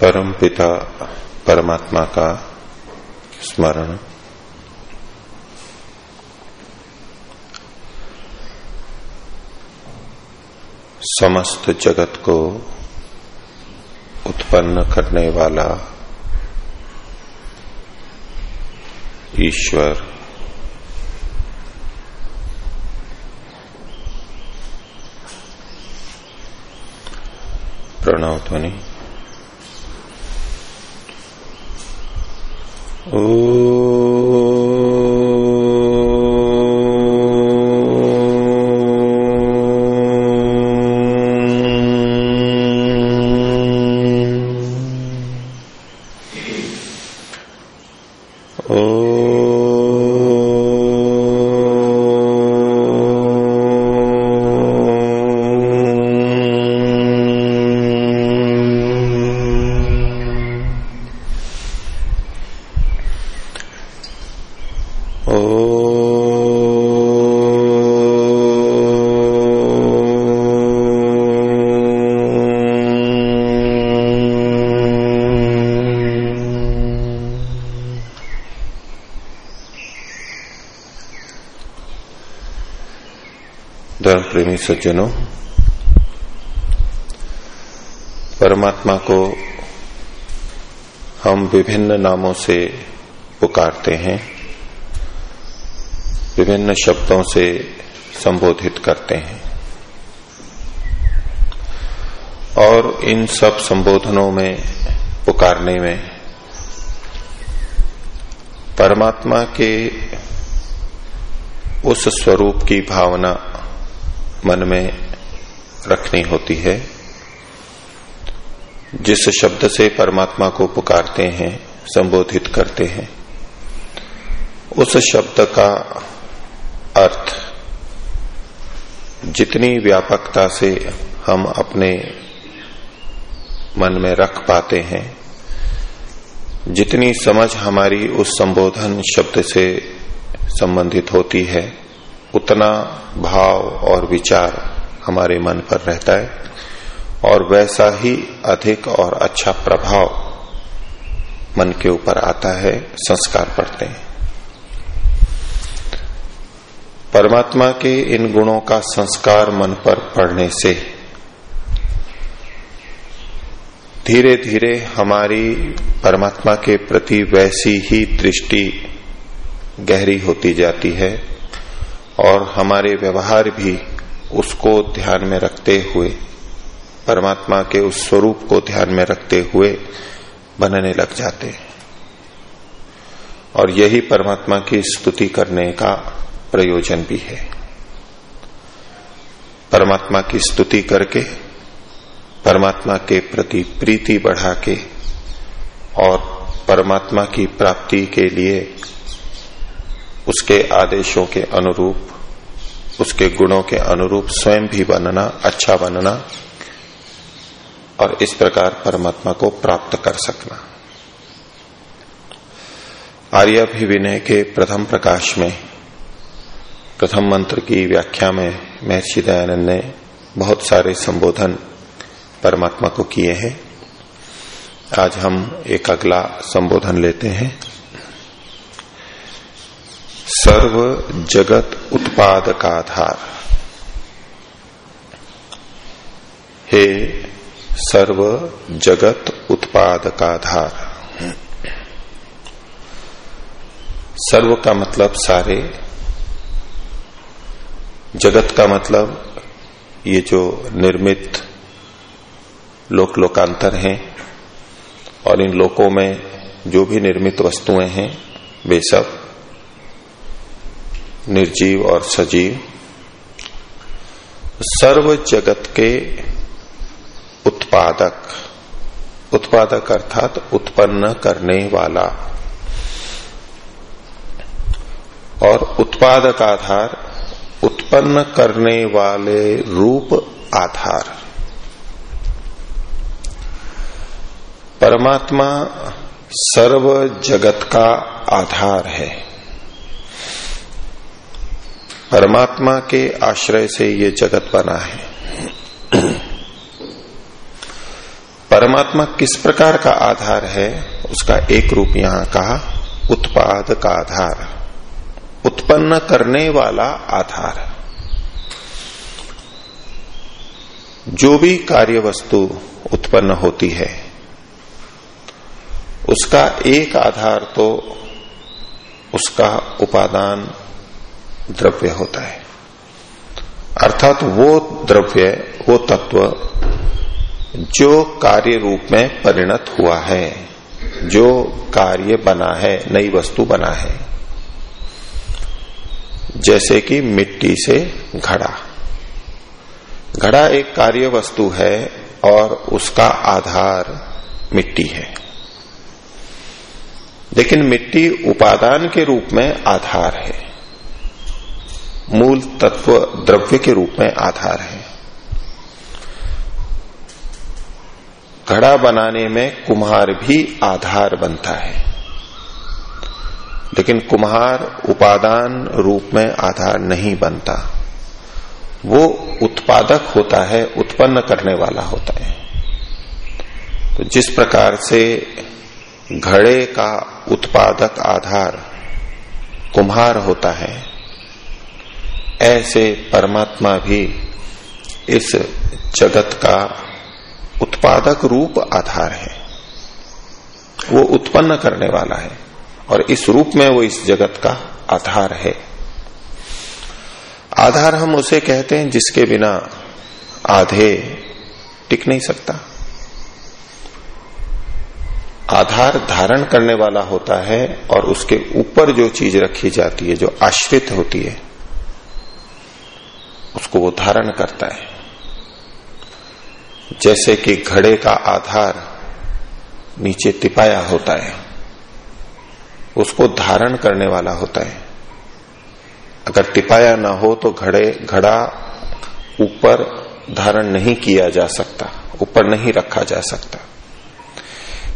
परम पिता परमात्मा का स्मरण। समस्त जगत को उत्पन्न करने वाला ईश्वर। प्रणव ध्वनि। ओ धर्म प्रेमी सज्जनों, परमात्मा को हम विभिन्न नामों से पुकारते हैं, विभिन्न शब्दों से संबोधित करते हैं। और इन सब संबोधनों में, पुकारने में, परमात्मा के उस स्वरूप की भावना मन में रखनी होती है। जिस शब्द से परमात्मा को पुकारते हैं, संबोधित करते हैं, उस शब्द का अर्थ जितनी व्यापकता से हम अपने मन में रख पाते हैं, जितनी समझ हमारी उस संबोधन शब्द से संबंधित होती है उतना भाव और विचार हमारे मन पर रहता है और वैसा ही अधिक और अच्छा प्रभाव मन के ऊपर आता है, संस्कार पड़ते हैं। परमात्मा के इन गुणों का संस्कार मन पर पड़ने से धीरे धीरे हमारी परमात्मा के प्रति वैसी ही दृष्टि गहरी होती जाती है। और हमारे व्यवहार भी उसको ध्यान में रखते हुए, परमात्मा के उस स्वरूप को ध्यान में रखते हुए बनने लग जाते हैं। और यही परमात्मा की स्तुति करने का प्रयोजन भी है। परमात्मा की स्तुति करके, परमात्मा के प्रति प्रीति बढ़ा के और परमात्मा की प्राप्ति के लिए उसके आदेशों के अनुरूप, उसके गुणों के अनुरूप स्वयं भी बनना अच्छा बनना और इस प्रकार परमात्मा को प्राप्त कर सकना। आर्याभिविनय के प्रथम प्रकाश में, प्रथम मंत्र की व्याख्या में महर्षि दयानंद ने बहुत सारे संबोधन परमात्मा को किए हैं। आज हम एक अगला संबोधन लेते हैं। सर्व जगत उत्पाद का आधार हे सर्व जगत उत्पाद का आधार सर्व का मतलब सारे? जगत का मतलब ये जो निर्मित लोक लोकांतर हैं और इन लोकों में जो भी निर्मित वस्तुएँ हैं, वे सब निर्जीव और सजीव। सर्व जगत के उत्पादक। उत्पादक अर्थात उत्पन्न करने वाला। और उत्पादक आधार, उत्पन्न करने वाले रूप आधार। परमात्मा सर्व जगत का आधार है। परमात्मा के आश्रय से ये जगत बना है। परमात्मा किस प्रकार का आधार है, उसका एक रूप यहाँ कहा उत्पाद का आधार। उत्पन्न करने वाला आधार। जो भी कार्य वस्तु उत्पन्न होती है, उसका एक आधार तो उसका उपादान द्रव्य होता है। अर्थात वो द्रव्य, वो तत्व जो कार्य रूप में परिणत हुआ है, जो कार्य बना है, नई वस्तु बना है, जैसे कि मिट्टी से घड़ा। घड़ा एक कार्य वस्तु है और उसका आधार मिट्टी है। लेकिन मिट्टी उपादान के रूप में आधार है। मूल तत्व द्रव्य के रूप में आधार है। घड़ा बनाने में कुम्हार भी आधार बनता है। लेकिन कुम्हार उपादान रूप में आधार नहीं बनता। वो उत्पादक होता है, उत्पन्न करने वाला होता है। तो जिस प्रकार से घड़े का उत्पादक आधार कुम्हार होता है ऐसे परमात्मा भी इस जगत का उत्पादक रूप आधार है। वो उत्पन्न करने वाला है और इस रूप में वो इस जगत का आधार है। आधार हम उसे कहते हैं जिसके बिना आधे टिक नहीं सकता। आधार धारण करने वाला होता है और उसके ऊपर जो चीज़ रखी जाती है, जो आश्रित होती है उसको वो धारण करता है। जैसे कि घड़े का आधार नीचे तिपाया होता है, उसको धारण करने वाला होता है। अगर टिपाया ना हो तो घड़े, घड़ा ऊपर धारण नहीं किया जा सकता, ऊपर नहीं रखा जा सकता।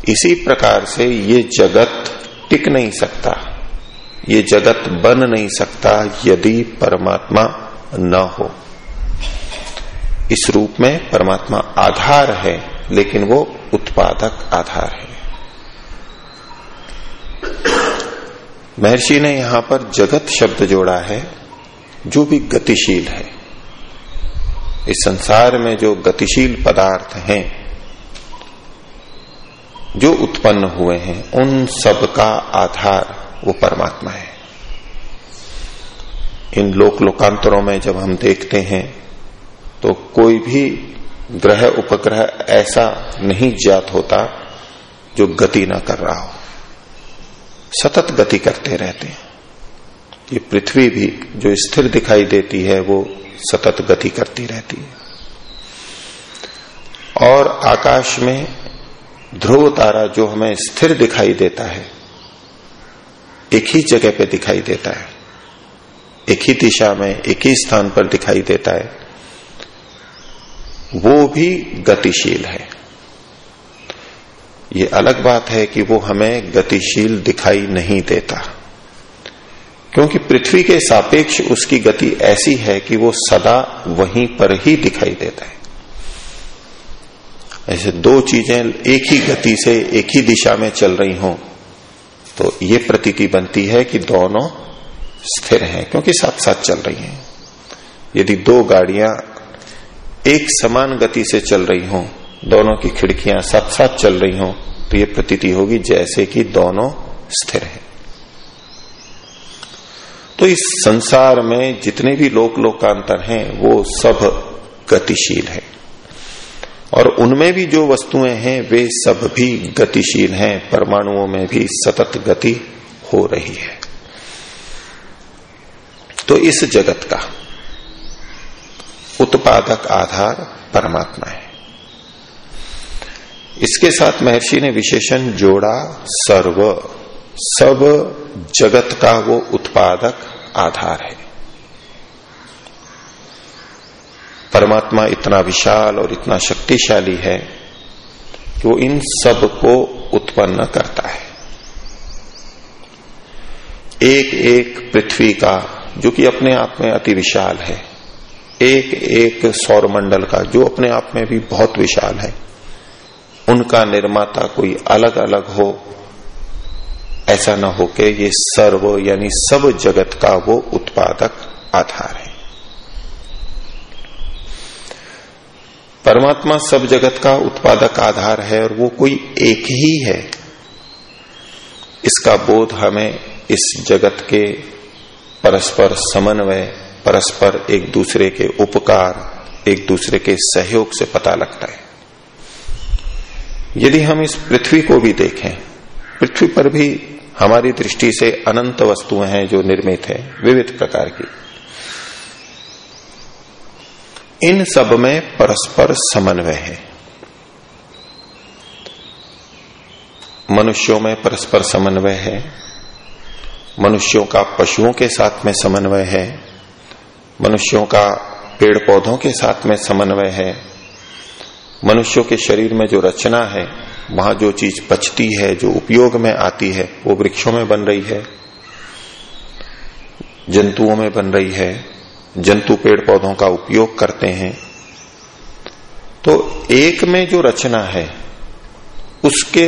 इसी प्रकार से ये जगत टिक नहीं सकता, ये जगत बन नहीं सकता यदि परमात्मा न हो। इस रूप में परमात्मा आधार है, लेकिन वो उत्पादक आधार है। महर्षि ने यहाँ पर जगत शब्द जोड़ा है, जो भी गतिशील है। इस संसार में जो गतिशील पदार्थ हैं, जो उत्पन्न हुए हैं, उन सब का आधार वो परमात्मा है। इन लोक लोकांतरों में जब हम देखते हैं तो कोई भी ग्रह उपग्रह ऐसा नहीं ज्ञात होता जो गति ना कर रहा हो। सतत गति करते रहते हैं। ये पृथ्वी भी जो स्थिर दिखाई देती है, वो सतत गति करती रहती है। और आकाश में ध्रुव तारा जो हमें स्थिर दिखाई देता है, एक ही जगह पे दिखाई देता है। एक ही दिशा में, एक ही स्थान पर दिखाई देता है। वो भी गतिशील है। ये अलग बात है कि वो हमें गतिशील दिखाई नहीं देता। क्योंकि पृथ्वी के सापेक्ष उसकी गति ऐसी है कि वो सदा वहीं पर ही दिखाई देता है। ऐसे दो चीज़ें एक ही गति से एक ही दिशा में चल रही हों तो ये प्रतीति बनती है कि दोनों स्थिर हैं, क्योंकि साथ साथ चल रही हैं। यदि दो गाड़ियाँ एक समान गति से चल रही हों, दोनों की खिड़कियाँ साथ साथ चल रही हों तो ये प्रतीति होगी जैसे कि दोनों स्थिर हैं। तो इस संसार में जितने भी लोक लोकांतर हैं, वो सब गतिशील है। और उनमें भी जो वस्तुएँ हैं, वे सब भी गतिशील हैं, परमाणुओं में भी सतत गति हो रही है। तो इस जगत का उत्पादक आधार परमात्मा है। इसके साथ महर्षि ने विशेषण जोड़ा, सर्व, सब जगत का वो उत्पादक आधार है। परमात्मा इतना विशाल और इतना शक्तिशाली है कि वो इन सबको उत्पन्न करता है। एक एक पृथ्वी का जो कि अपने आप में अति विशाल है। एक एक सौर मंडल का, जो अपने आप में भी बहुत विशाल है। उनका निर्माता कोई अलग अलग हो, ऐसा न हो के ये सर्व, यानी सब जगत का वो उत्पादक आधार है। परमात्मा सब जगत का उत्पादक आधार है और वो कोई एक ही है। इसका बोध हमें इस जगत के परस्पर समन्वय, परस्पर एक दूसरे के उपकार, एक दूसरे के सहयोग से पता लगता है। यदि हम इस पृथ्वी को भी देखें, पृथ्वी पर भी हमारी दृष्टि से अनंत वस्तुएँ हैं जो निर्मित है, विविध प्रकार की। इन सब में परस्पर समन्वय है। मनुष्यों में परस्पर समन्वय है मनुष्यों का पशुओं के साथ में समन्वय है। मनुष्यों का पेड़ पौधों के साथ में समन्वय है। मनुष्यों के शरीर में जो रचना है, वहाँ जो चीज़ पचती है, जो उपयोग में आती है, वो वृक्षों में बन रही है। जंतुओं में बन रही है। जंतु पेड़ पौधों का उपयोग करते हैं। तो एक में जो रचना है, उसके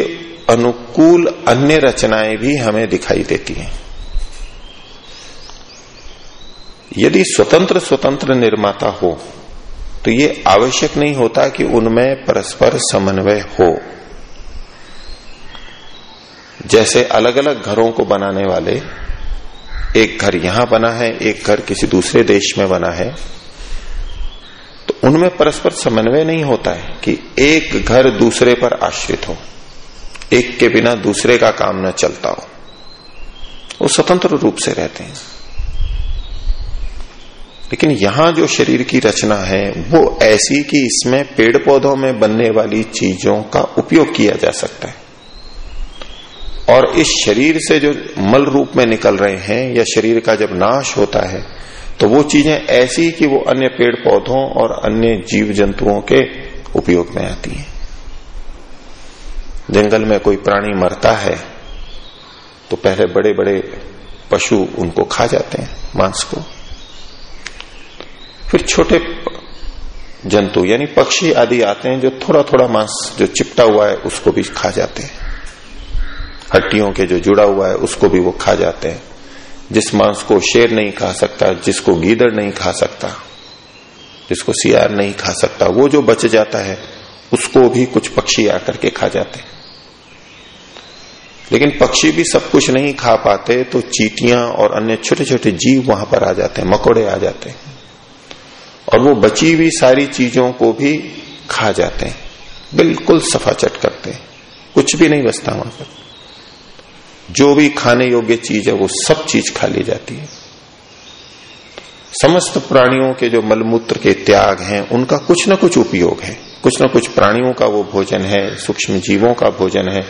अनुकूल अन्य रचनाएँ भी हमें दिखाई देती हैं। यदि स्वतंत्र स्वतंत्र निर्माता हो तो ये आवश्यक नहीं होता कि उनमें परस्पर समन्वय हो। जैसे अलग अलग घरों को बनाने वाले, एक घर यहाँ बना है, एक घर किसी दूसरे देश में बना है तो उनमें परस्पर समन्वय नहीं होता है कि एक घर दूसरे पर आश्रित हो, एक के बिना दूसरे का काम न चलता हो। वो स्वतंत्र रूप से रहते हैं। लेकिन यहाँ जो शरीर की रचना है, वो ऐसी कि इसमें पेड़ पौधों में बनने वाली चीज़ों का उपयोग किया जा सकता है। और इस शरीर से जो मल रूप में निकल रहे हैं, या शरीर का जब नाश होता है तो वो चीज़ें ऐसी कि वो अन्य पेड़ पौधों और अन्य जीव जंतुओं के उपयोग में आती हैं। जंगल में कोई प्राणी मरता है तो पहले बड़े बड़े पशु उनको खा जाते हैं, मांस को। फिर छोटे जंतु, यानी पक्षी आदि आते हैं जो थोड़ा थोड़ा मांस जो चिपटा हुआ है, उसको भी खा जाते हैं। हड्डियों के जो जुड़ा हुआ है, उसको भी वो खा जाते हैं। जिस मांस को शेर नहीं खा सकता, जिसको गीदड़ नहीं खा सकता, जिसको सियार नहीं खा सकता, वो जो बच जाता है, उसको भी कुछ पक्षी आकर के खा जाते हैं। लेकिन पक्षी भी सब कुछ नहीं खा पाते तो चीटियाँ और अन्य छोटे छोटे जीव वहाँ पर आ जाते हैं, मकोड़े आ जाते हैं। और वो बची हुई सारी चीज़ों को भी खा जाते हैं। बिल्कुल सफाचट करते हैं। कुछ भी नहीं बचता वहाँ पर। जो भी खाने योग्य चीज़ है, वो सब चीज़ खा ली जाती है। समस्त प्राणियों के जो मलमूत्र के त्याग हैं, उनका कुछ न कुछ उपयोग है। कुछ न कुछ प्राणियों का वो भोजन है, सूक्ष्म जीवों का भोजन है,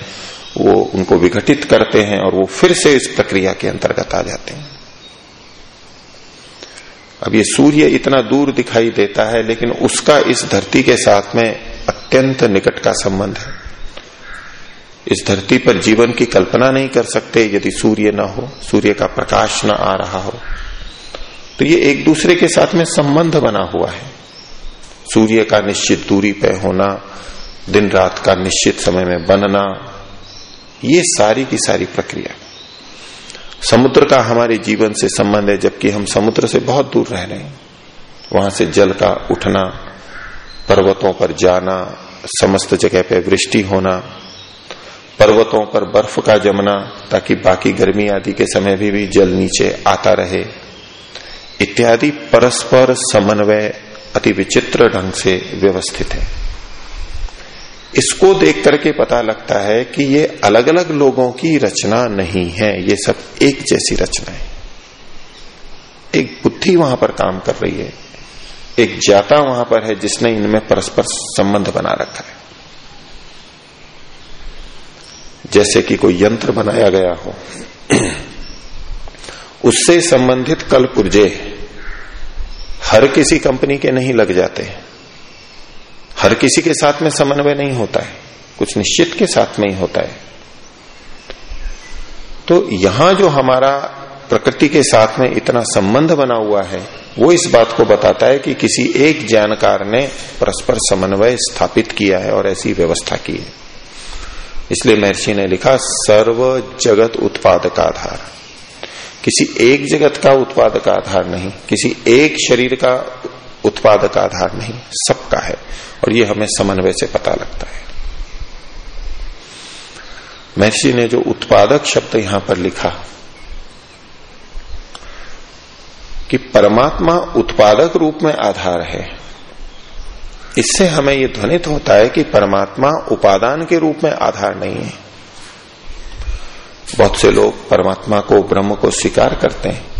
वो उनको विघटित करते हैं और वो फिर से इस प्रक्रिया के अंतर्गत आ जाते हैं। अब ये सूर्य इतना दूर दिखाई देता है, लेकिन उसका इस धरती के साथ में अत्यंत निकट का संबंध है। इस धरती पर जीवन की कल्पना नहीं कर सकते, यदि सूर्य ना हो, सूर्य का प्रकाश ना आ रहा हो। तो ये एक दूसरे के साथ में संबंध बना हुआ है। सूर्य का निश्चित दूरी पर होना, दिन रात का निश्चित समय में बनना, ये सारी की सारी प्रक्रिया। समुद्र का हमारे जीवन से संबंध है जबकि हम समुद्र से बहुत दूर रह रहे हैं। वहाँ से जल का उठना पर्वतों पर जाना समस्त जगह पे वृष्टि होना पर्वतों पर बर्फ़ का जमना ताकि बाकी गर्मी आदि के समय भी, भी जल नीचे आता रहे। इत्यादि परस्पर समन्वय अति विचित्र ढंग से व्यवस्थित है। इसको देख करके पता लगता है कि ये अलग अलग लोगों की रचना नहीं है, ये सब एक जैसी रचना है। एक बुद्धि वहाँ पर काम कर रही है, एक जाता वहाँ पर है जिसने इनमें परस्पर संबंध बना रखा है। जैसे कि कोई यंत्र बनाया गया हो, उससे संबंधित कल पुर्जे हर किसी कंपनी के नहीं लग जाते। हर किसी के साथ में समन्वय नहीं होता है। कुछ निश्चित के साथ में ही होता है। तो यहाँ जो हमारा प्रकृति के साथ में इतना संबंध बना हुआ है, वो इस बात को बताता है कि किसी एक जानकार ने परस्पर समन्वय स्थापित किया है और ऐसी व्यवस्था की है। इसलिए महर्षि ने लिखा, सर्व जगत उत्पादक आधार किसी एक जगत का उत्पादक आधार नहीं, किसी एक शरीर का उत्पादक आधार नहीं, सबका है। और ये हमें समन्वय से पता लगता है। महर्षि ने जो उत्पादक शब्द यहाँ पर लिखा, कि परमात्मा उत्पादक रूप में आधार है, इससे हमें यह ध्वनित होता है कि परमात्मा उपादान के रूप में आधार नहीं है। बहुत से लोग परमात्मा को ब्रह्म को स्वीकार करते हैं।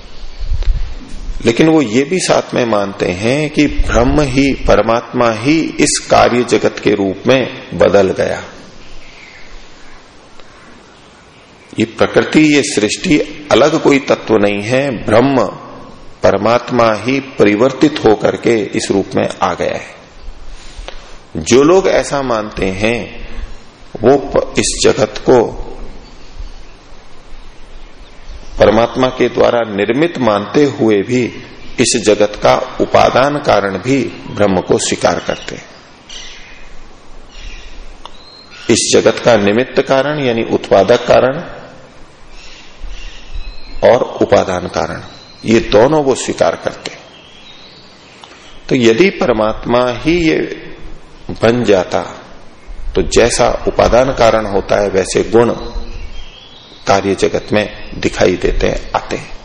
लेकिन वो ये भी साथ में मानते हैं कि ब्रह्म ही, परमात्मा ही इस कार्य जगत के रूप में बदल गया। ये प्रकृति, ये सृष्टि अलग कोई तत्व नहीं है, ब्रह्म, परमात्मा ही परिवर्तित होकर के इस रूप में आ गया है। जो लोग ऐसा मानते हैं, वो इस जगत को परमात्मा के द्वारा निर्मित मानते हुए भी इस जगत का उपादान कारण भी ब्रह्म को स्वीकार करते हैं। इस जगत का निमित्त कारण यानी उत्पादक कारण और उपादान कारण, ये दोनों वो स्वीकार करते तो यदि परमात्मा ही ये बन जाता तो जैसा उपादान कारण होता है, वैसे गुण कार्य जगत में दिखाई देते हैं आते हैं।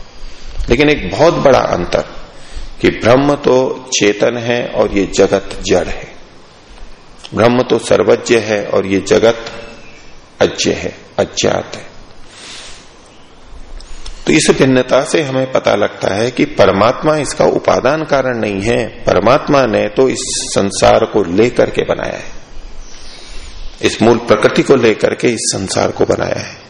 लेकिन एक बहुत बड़ा अंतर कि ब्रह्म तो चेतन है और ये जगत जड़ है। ब्रह्म तो सर्वज्ञ है और ये जगत अज्ञ है, अज्ञात है। तो इस भिन्नता से हमें पता लगता है कि परमात्मा इसका उपादान कारण नहीं है। परमात्मा ने तो इस संसार को लेकर के बनाया है। इस मूल प्रकृति को लेकर के इस संसार को बनाया है।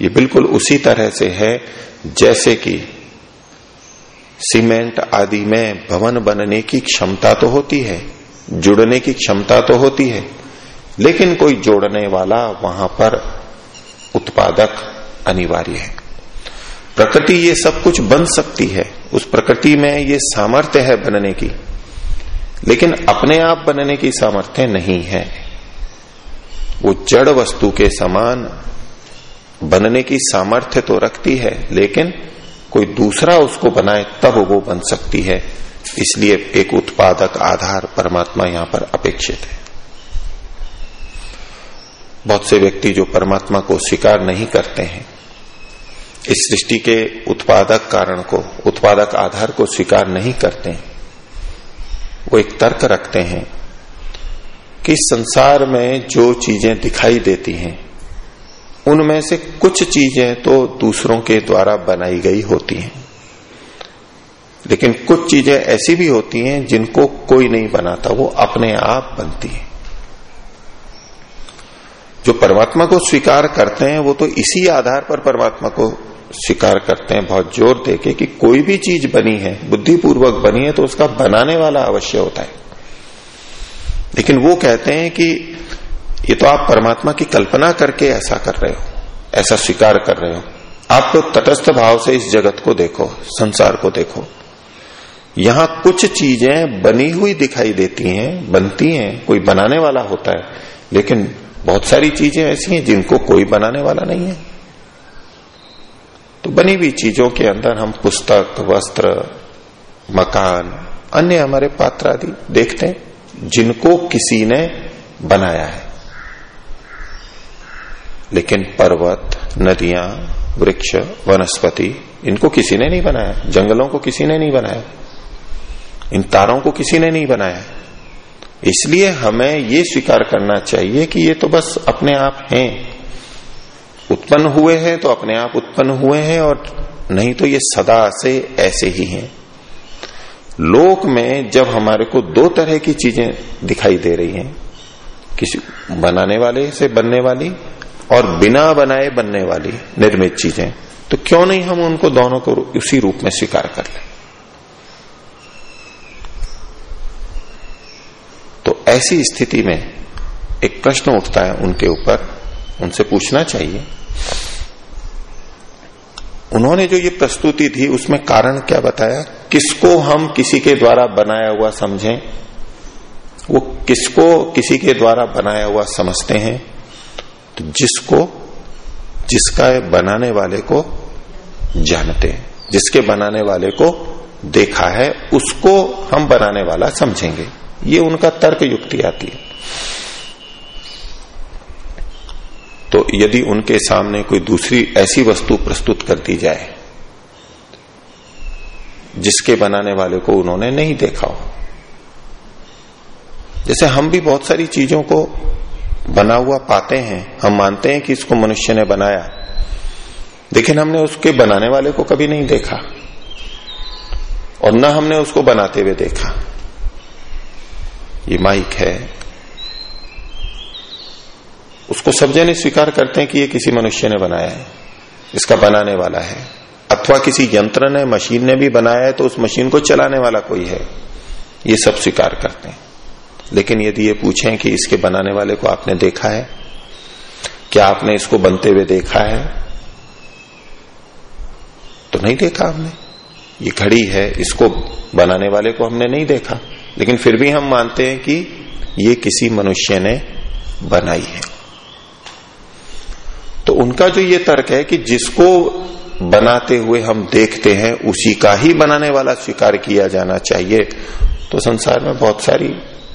ये बिल्कुल उसी तरह से है, जैसे कि सीमेंट आदि में भवन बनने की क्षमता तो होती है, जुड़ने की क्षमता तो होती है, लेकिन कोई जोड़ने वाला वहाँ पर उत्पादक अनिवार्य है। प्रकृति ये सब कुछ बन सकती है, उस प्रकृति में ये सामर्थ्य है बनने की, लेकिन अपने आप बनने की सामर्थ्य नहीं है। वो जड़ वस्तु के समान बनने की सामर्थ्य तो रखती है, लेकिन कोई दूसरा उसको बनाए, तब वो बन सकती है। इसलिए एक उत्पादक आधार परमात्मा यहाँ पर अपेक्षित है। बहुत से व्यक्ति जो परमात्मा को स्वीकार नहीं करते हैं, इस सृष्टि के उत्पादक कारण को, उत्पादक आधार को स्वीकार नहीं करते वो एक तर्क रखते हैं कि संसार में जो चीज़ें दिखाई देती हैं उनमें से कुछ चीज़ें तो दूसरों के द्वारा बनाई गई होती हैं। लेकिन कुछ चीज़ें ऐसी भी होती हैं जिनको कोई नहीं बनाता, वो अपने आप बनती है। जो परमात्मा को स्वीकार करते हैं, वो तो इसी आधार पर परमात्मा को स्वीकार करते हैं, बहुत ज़ोर देके कि कोई भी चीज़ बनी है, बुद्धिपूर्वक बनी है तो उसका बनाने वाला अवश्य होता है। लेकिन वो कहते हैं कि ये तो आप परमात्मा की कल्पना करके ऐसा कर रहे हो, ऐसा स्वीकार कर रहे हो। आप तो तटस्थ भाव से इस जगत को देखो, संसार को देखो। यहाँ कुछ चीज़ें बनी हुई दिखाई देती हैं, बनती हैं, कोई बनाने वाला होता है, लेकिन बहुत सारी चीज़ें ऐसी हैं जिनको कोई बनाने वाला नहीं है। तो बनी हुई चीज़ों के अंदर हम पुस्तक, वस्त्र, मकान, अन्य हमारे पात्र आदि देखते हैं, जिनको किसी ने बनाया है। लेकिन पर्वत, नदियाँ, वृक्ष, वनस्पति, इनको किसी ने नहीं बनाया। जंगलों को किसी ने नहीं बनाया। इन तारों को किसी ने नहीं बनाया। इसलिए हमें ये स्वीकार करना चाहिए कि ये तो बस अपने आप हैं। उत्पन्न हुए हैं तो अपने आप उत्पन्न हुए हैं और नहीं तो ये सदा से ऐसे ही हैं। लोक में जब हमारे को दो तरह की चीज़ें दिखाई दे रही हैं, किसी बनाने वाले से बनने वाली और बिना बनाए बनने वाली निर्मित चीज़ें तो क्यों नहीं हम उनको दोनों को उसी रूप में स्वीकार कर लें? तो ऐसी स्थिति में एक प्रश्न उठता है उनके ऊपर, उनसे पूछना चाहिए, उन्होंने जो ये प्रस्तुति थी उसमें कारण क्या बताया? किसको हम किसी के द्वारा बनाया हुआ समझें? वो किसको किसी के द्वारा बनाया हुआ समझते हैं? तो जिसको, जिसका बनाने वाले को जानते हैं, जिसके बनाने वाले को देखा है, उसको हम बनाने वाला समझेंगे। ये उनका तर्क युक्ति आती है। तो यदि उनके सामने कोई दूसरी ऐसी वस्तु प्रस्तुत कर दी जाए, जिसके बनाने वाले को उन्होंने नहीं देखा हो, जैसे हम भी बहुत सारी चीज़ों को बना हुआ पाते हैं। हम मानते हैं कि इसको मनुष्य ने बनाया। लेकिन हमने उसके बनाने वाले को कभी नहीं देखा। और न हमने उसको बनाते हुए देखा। ये माइक है। उसको सब जने स्वीकार करते हैं कि ये किसी मनुष्य ने बनाया है। इसका बनाने वाला है। अथवा किसी यंत्र ने, मशीन ने भी बनाया है तो उस मशीन को चलाने वाला कोई है। ये सब स्वीकार करते हैं। लेकिन यदि ये पूछें कि इसके बनाने वाले को आपने देखा है? क्या आपने इसको बनते हुए देखा है? तो नहीं देखा हमने। ये घड़ी है, इसको बनाने वाले को हमने नहीं देखा। लेकिन फिर भी हम मानते हैं कि ये किसी मनुष्य ने बनाई है। तो उनका जो ये तर्क है कि जिसको बनाते हुए हम देखते हैं, उसी का ही बनाने वाला स्वीकार किया जाना चाहिए तो संसार में बहुत सारी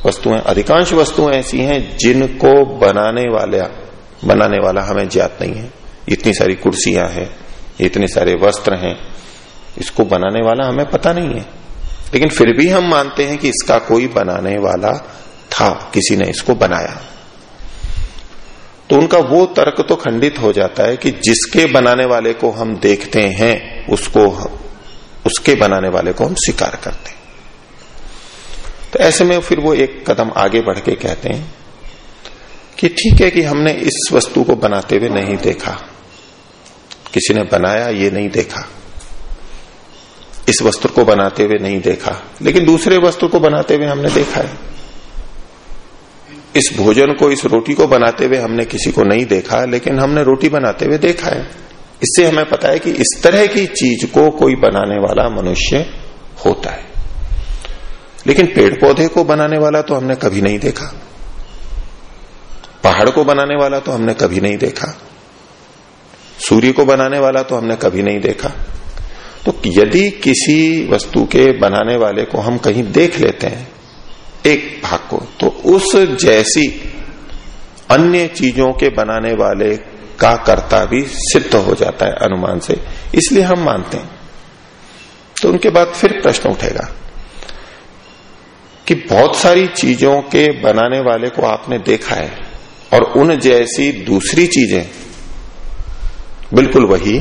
वस्तुएँ, अधिकांश वस्तुएँ ऐसी हैं जिनको बनाने वाला बनाने वाला हमें ज्ञात नहीं है। इतनी सारी कुर्सियाँ हैं, इतने सारे वस्त्र हैं, इसको बनाने वाला हमें पता नहीं है। लेकिन फिर भी हम मानते हैं कि इसका कोई बनाने वाला था, किसी ने इसको बनाया। तो उनका वो तर्क तो खंडित हो जाता है कि जिसके बनाने वाले को हम देखते हैं, उसको उसके बनाने वाले को हम स्वीकार करते हैं। तो ऐसे में फिर वो एक कदम आगे बढ़ के कहते हैं कि ठीक है कि हमने इस वस्तु को बनाते हुए नहीं देखा। किसी ने बनाया, ये नहीं देखा। इस वस्त्र को बनाते हुए नहीं देखा। लेकिन दूसरे वस्त्र को बनाते हुए हमने देखा है। इस भोजन को, इस रोटी को बनाते हुए हमने किसी को नहीं देखा, लेकिन हमने रोटी बनाते हुए देखा है। इससे हमें पता है कि इस तरह की चीज़ को कोई बनाने वाला मनुष्य होता है। लेकिन पेड़ पौधे को बनाने वाला तो हमने कभी नहीं देखा। पहाड़ को बनाने वाला तो हमने कभी नहीं देखा। सूर्य को बनाने वाला तो हमने कभी नहीं देखा। तो यदि किसी वस्तु के बनाने वाले को हम कहीं देख लेते हैं, एक भाग को तो उस जैसी अन्य चीज़ों के बनाने वाले का कर्ता भी सिद्ध हो जाता है अनुमान से। इसलिए हम मानते हैं। तो उनके बाद फिर प्रश्न उठेगा। कि बहुत सारी चीज़ों के बनाने वाले को आपने देखा है और उन जैसी दूसरी चीज़ें। बिल्कुल वही,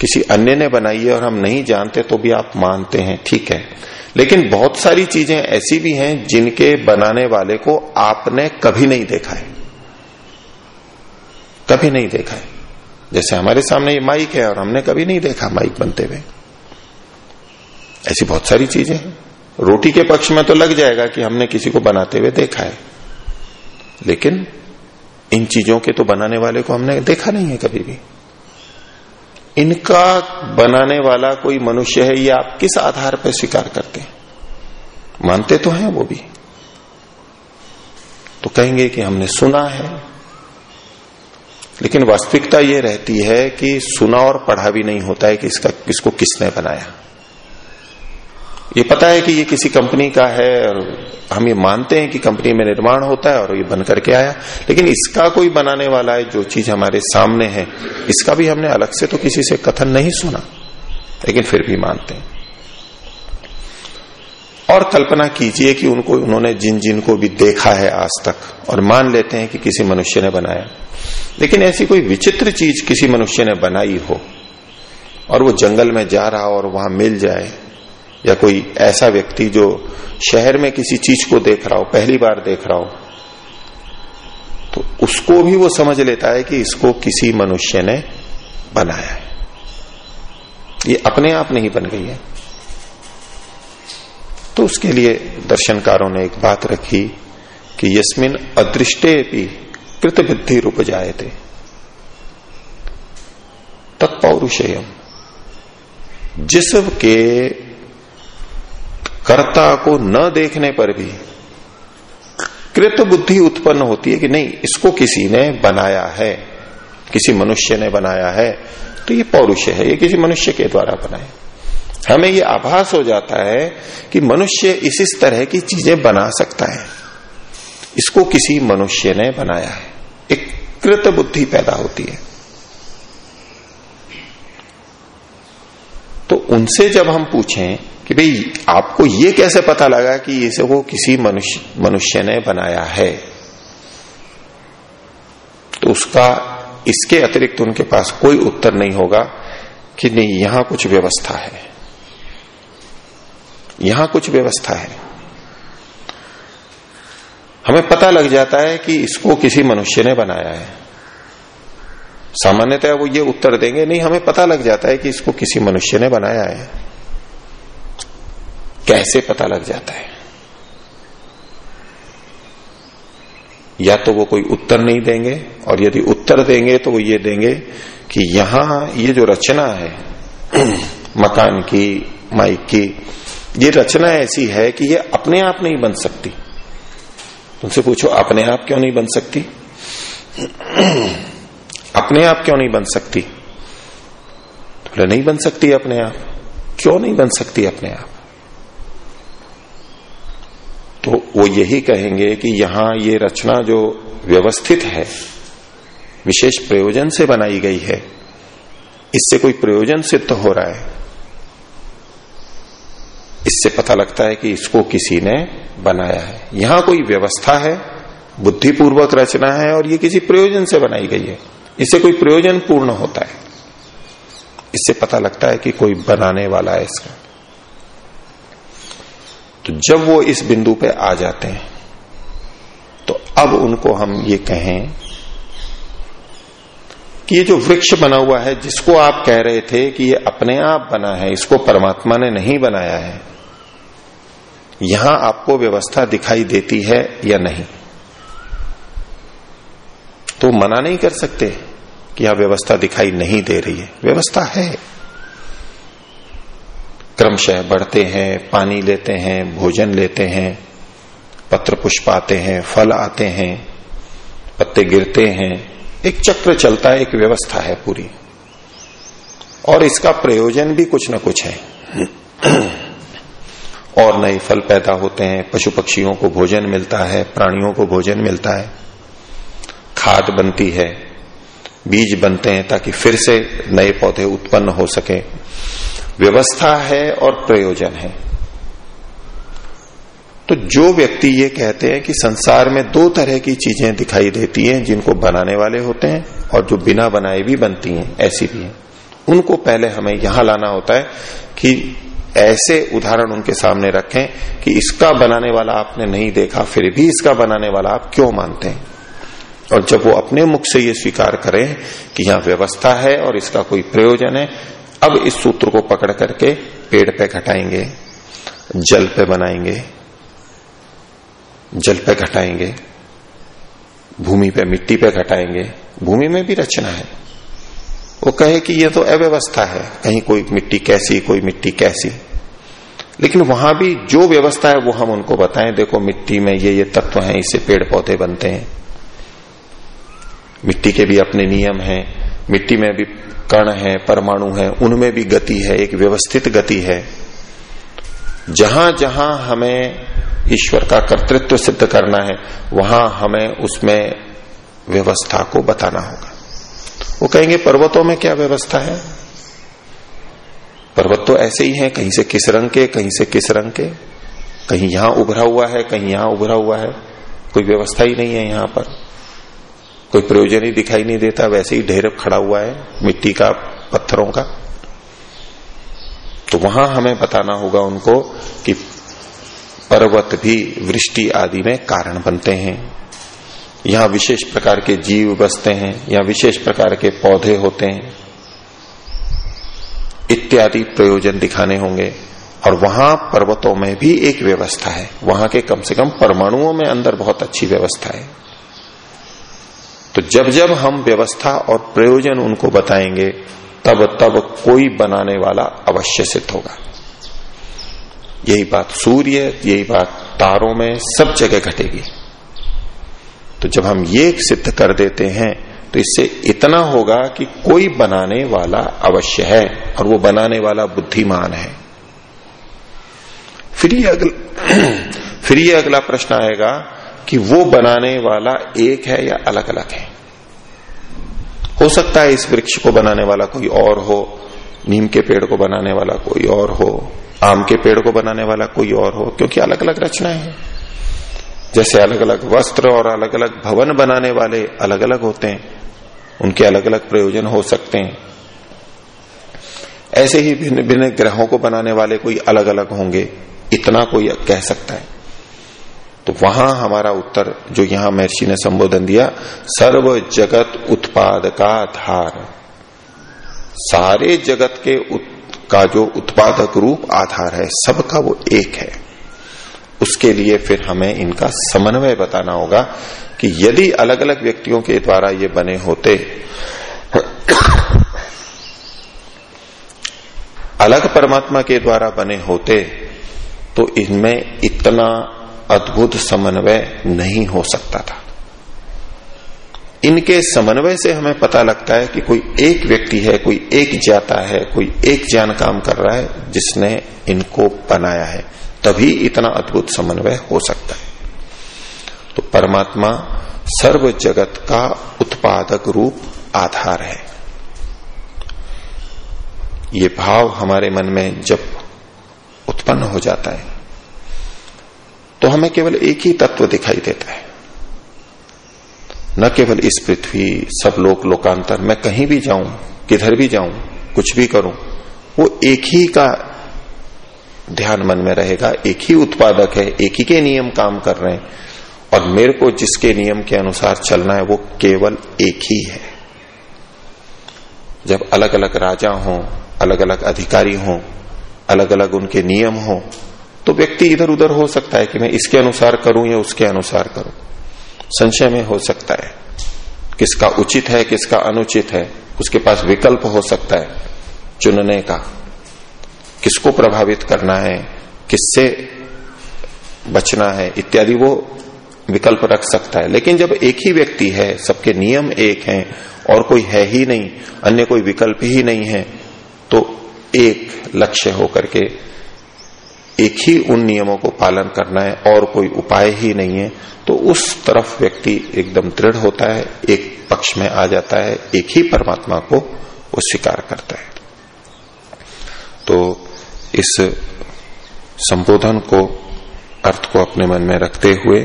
किसी अन्य ने बनाई है और हम नहीं जानते तो भी आप मानते हैं, ठीक है। लेकिन बहुत सारी चीज़ें ऐसी भी हैं जिनके बनाने वाले को आपने कभी नहीं देखा है। कभी नहीं देखा है। जैसे हमारे सामने ये माइक है और हमने कभी नहीं देखा माइक बनते हुए। ऐसी बहुत सारी चीज़ें हैं। रोटी के पक्ष में तो लग जाएगा कि हमने किसी को बनाते हुए देखा है। लेकिन इन चीज़ों के तो बनाने वाले को हमने देखा नहीं है कभी भी। इनका बनाने वाला कोई मनुष्य है, ये आप किस आधार पर स्वीकार करते हैं? मानते तो हैं वो भी। तो कहेंगे कि हमने सुना है। लेकिन वास्तविकता ये रहती है कि सुना और पढ़ा भी नहीं होता है कि इसका, किसको किसने बनाया। ये पता है कि ये किसी कंपनी का है और हम ये मानते हैं कि कंपनी में निर्माण होता है और ये बन करके आया। लेकिन इसका कोई बनाने वाला है, जो चीज़ हमारे सामने है, इसका भी हमने अलग से तो किसी से कथन नहीं सुना, लेकिन फिर भी मानते हैं। और कल्पना कीजिए कि उनको, उन्होंने जिन जिन को भी देखा है आज तक, और मान लेते हैं कि किसी मनुष्य ने बनाया। लेकिन ऐसी कोई विचित्र चीज़ किसी मनुष्य ने बनाई हो, और वो जंगल में जा रहा हो और वहाँ मिल जाए या कोई ऐसा व्यक्ति जो शहर में किसी चीज़ को देख रहा हो, पहली बार देख रहा हो तो उसको भी वो समझ लेता है कि इसको किसी मनुष्य ने बनाया है। ये अपने आप नहीं बन गई है। तो उसके लिए दर्शनकारों ने एक बात रखी कि यस्मिन अदृष्टे भी कृतबुद्धि रूप जाए थे तत्पौरुषेयम। जिसके कर्ता को न देखने पर भी कृत बुद्धि उत्पन्न होती है कि नहीं, इसको किसी ने बनाया है, किसी मनुष्य ने बनाया है तो ये पौरुष है, ये किसी मनुष्य के द्वारा बनाए। हमें ये आभास हो जाता है कि मनुष्य इस इस तरह की चीज़ें बना सकता है। इसको किसी मनुष्य ने बनाया है। एक कृत बुद्धि पैदा होती है। तो उनसे जब हम पूछें कि भाई, आपको ये कैसे पता लगा कि इसे वो किसी मनुष्य मनुष्य ने बनाया है? तो उसका, इसके अतिरिक्त उनके पास कोई उत्तर नहीं होगा कि नहीं, यहाँ कुछ व्यवस्था है। यहाँ कुछ व्यवस्था है। हमें पता लग जाता है कि इसको किसी मनुष्य ने बनाया है। सामान्यतः वो ये उत्तर देंगे, नहीं, हमें पता लग जाता है कि इसको किसी मनुष्य ने बनाया है। कैसे पता लग जाता है? या तो वो कोई उत्तर नहीं देंगे, और यदि उत्तर देंगे तो वो ये देंगे कि यहाँ ये जो रचना है, मकान की, माइक की, ये रचना ऐसी है कि ये अपने आप नहीं बन सकती। तुमसे पूछो, अपने आप क्यों नहीं बन सकती? अपने आप क्यों नहीं बन सकती? तो बोले, नहीं बन सकती अपने आप। क्यों नहीं बन सकती अपने आप तो वो यही कहेंगे कि यहाँ ये रचना जो व्यवस्थित है, विशेष प्रयोजन से बनाई गई है, इससे कोई प्रयोजन सिद्ध हो रहा है। इससे पता लगता है कि इसको किसी ने बनाया है। यहाँ कोई व्यवस्था है, बुद्धिपूर्वक रचना है और ये किसी प्रयोजन से बनाई गई है। इससे कोई प्रयोजन पूर्ण होता है। इससे पता लगता है कि कोई बनाने वाला है इसका। तो जब वो इस बिंदु पे आ जाते हैं तो अब उनको हम ये कहें कि ये जो वृक्ष बना हुआ है, जिसको आप कह रहे थे कि ये अपने आप बना है, इसको परमात्मा ने नहीं बनाया है, यहाँ आपको व्यवस्था दिखाई देती है या नहीं? तो मना नहीं कर सकते कि यह व्यवस्था दिखाई नहीं दे रही है। व्यवस्था है। क्रमशः बढ़ते हैं, पानी लेते हैं, भोजन लेते हैं, पत्र पुष्प आते हैं, फल आते हैं, पत्ते गिरते हैं। एक चक्र चलता है, एक व्यवस्था है पूरी। और इसका प्रयोजन भी कुछ ना कुछ है। और नए फल पैदा होते हैं पशु पक्षियों को भोजन मिलता है, प्राणियों को भोजन मिलता है। खाद बनती है, बीज बनते हैं ताकि फिर से नए पौधे उत्पन्न हो सके। व्यवस्था है और प्रयोजन है। तो जो व्यक्ति ये कहते हैं कि संसार में दो तरह की चीज़ें दिखाई देती हैं, जिनको बनाने वाले होते हैं और जो बिना बनाए भी बनती हैं, ऐसी भी हैं। उनको पहले हमें यहाँ लाना होता है कि ऐसे उदाहरण उनके सामने रखें कि इसका बनाने वाला आपने नहीं देखा, फिर भी इसका बनाने वाला आप क्यों मानते हैं? और जब वो अपने मुख से ये स्वीकार करें कि यहाँ व्यवस्था है और इसका कोई प्रयोजन है अब इस सूत्र को पकड़ करके पेड़ पे घटाएँगे, जल पे बनाएँगे, जल पे घटाएँगे, भूमि पे, मिट्टी पे घटाएँगे। भूमि में भी रचना है। वो कहे कि ये तो अव्यवस्था है। कहीं कोई मिट्टी कैसी, कोई मिट्टी कैसी। लेकिन वहाँ भी जो व्यवस्था है, वो हम उनको बताएँ। देखो, मिट्टी में ये ये तत्व हैं, इससे पेड़ पौधे बनते हैं। मिट्टी के भी अपने नियम हैं। मिट्टी में भी कण है, परमाणु है, उनमें भी गति है, एक व्यवस्थित गति है। जहाँ जहाँ हमें ईश्वर का कर्तृत्व सिद्ध करना है, वहाँ हमें उसमें व्यवस्था को बताना होगा। वो कहेंगे, पर्वतों में क्या व्यवस्था है? पर्वत तो ऐसे ही है, कहीं से किस रंग के, कहीं से किस रंग के। कहीं यहाँ उभरा हुआ है, कहीं यहाँ उभरा हुआ है। कोई व्यवस्था ही नहीं है यहाँ पर। कोई प्रयोजन ही दिखाई नहीं देता, वैसे ही ढेर खड़ा हुआ है मिट्टी का, पत्थरों का। तो वहाँ हमें बताना होगा उनको कि पर्वत भी वृष्टि आदि में कारण बनते हैं। यहाँ विशेष प्रकार के जीव बसते हैं या विशेष प्रकार के पौधे होते हैं। इत्यादि प्रयोजन दिखाने होंगे। और वहाँ पर्वतों में भी एक व्यवस्था है। वहाँ के कम से कम परमाणुओं में अंदर बहुत अच्छी व्यवस्था है। तो जब जब हम व्यवस्था और प्रयोजन उनको बताएँगे, तब तब कोई बनाने वाला अवश्य सिद्ध होगा। यही बात सूर्य, यही बात तारों में सब जगह घटेगी। तो जब हम ये सिद्ध कर देते हैं तो इससे इतना होगा कि कोई बनाने वाला अवश्य है और वो बनाने वाला बुद्धिमान है। फिर ये अगला, फिर ये अगला प्रश्न आएगा कि वो बनाने वाला एक है या अलग अलग है। हो सकता है इस वृक्ष को बनाने वाला कोई और हो, नीम के पेड़ को बनाने वाला कोई और हो, आम के पेड़ को बनाने वाला कोई और हो, क्योंकि अलग अलग रचनाएँ हैं। जैसे अलग अलग वस्त्र और अलग अलग भवन बनाने वाले अलग अलग होते हैं, उनके अलग अलग प्रयोजन हो सकते हैं। ऐसे ही भिन्न भिन्न ग्रहों को बनाने वाले कोई अलग अलग होंगे, इतना कोई कह सकता है। तो वहाँ हमारा उत्तर जो यहाँ महर्षि ने संबोधन दिया सर्व जगत उत्पाद का आधार सारे जगत के उत, का जो उत्पादक रूप आधार है सबका वो एक है। उसके लिए फिर हमें इनका समन्वय बताना होगा कि यदि अलग अलग व्यक्तियों के द्वारा ये बने होते अलग परमात्मा के द्वारा बने होते तो इनमें इतना अद्भुत समन्वय नहीं हो सकता था। इनके समन्वय से हमें पता लगता है कि कोई एक व्यक्ति है, कोई एक जाता है, कोई एक ज्ञान काम कर रहा है जिसने इनको बनाया है। तभी इतना अद्भुत समन्वय हो सकता है। तो परमात्मा सर्व जगत का उत्पादक रूप आधार है। ये भाव हमारे मन में जब उत्पन्न हो जाता है तो हमें केवल एक ही तत्व दिखाई देता है। न केवल इस पृथ्वी, सब लोक, लोकांतर, मैं कहीं भी जाऊँ, किधर भी जाऊँ, कुछ भी करूँ, वो एक ही का ध्यान मन में रहेगा, एक ही उत्पादक है, एक ही के नियम काम कर रहे हैं। और मेरे को जिसके नियम के अनुसार चलना है, वो केवल एक ही है। जब अलग अलग राजा हों अलग अलग अधिकारी हों अलग अलग उनके नियम हो तो व्यक्ति इधर उधर हो सकता है कि मैं इसके अनुसार करूँ या उसके अनुसार करूँ। संशय में हो सकता है। किसका उचित है, किसका अनुचित है, उसके पास विकल्प हो सकता है, चुनने का। किसको प्रभावित करना है, किससे बचना है, इत्यादि वो विकल्प रख सकता है। लेकिन जब एक ही व्यक्ति है, सबके नियम एक हैं और कोई है ही नहीं, अन्य कोई विकल्प ही नहीं है तो एक लक्ष्य होकर के एक ही उन नियमों को पालन करना है और कोई उपाय ही नहीं है तो उस तरफ़ व्यक्ति एकदम दृढ़ होता है, एक पक्ष में आ जाता है, एक ही परमात्मा को वो स्वीकार करता है। तो इस संबोधन को, अर्थ को अपने मन में रखते हुए,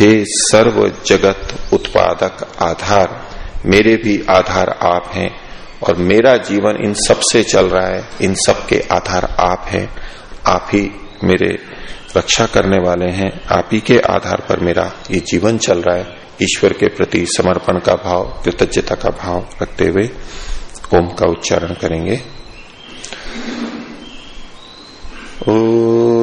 हे सर्व जगत उत्पादक आधार, मेरे भी आधार आप हैं और मेरा जीवन इन सबसे चल रहा है, इन सब के आधार आप हैं, आप ही मेरे रक्षा करने वाले हैं, आप ही के आधार पर मेरा ये जीवन चल रहा है। ईश्वर के प्रति समर्पण का भाव, कृतज्ञता का भाव रखते हुए ओम का उच्चारण करेंगे। ओ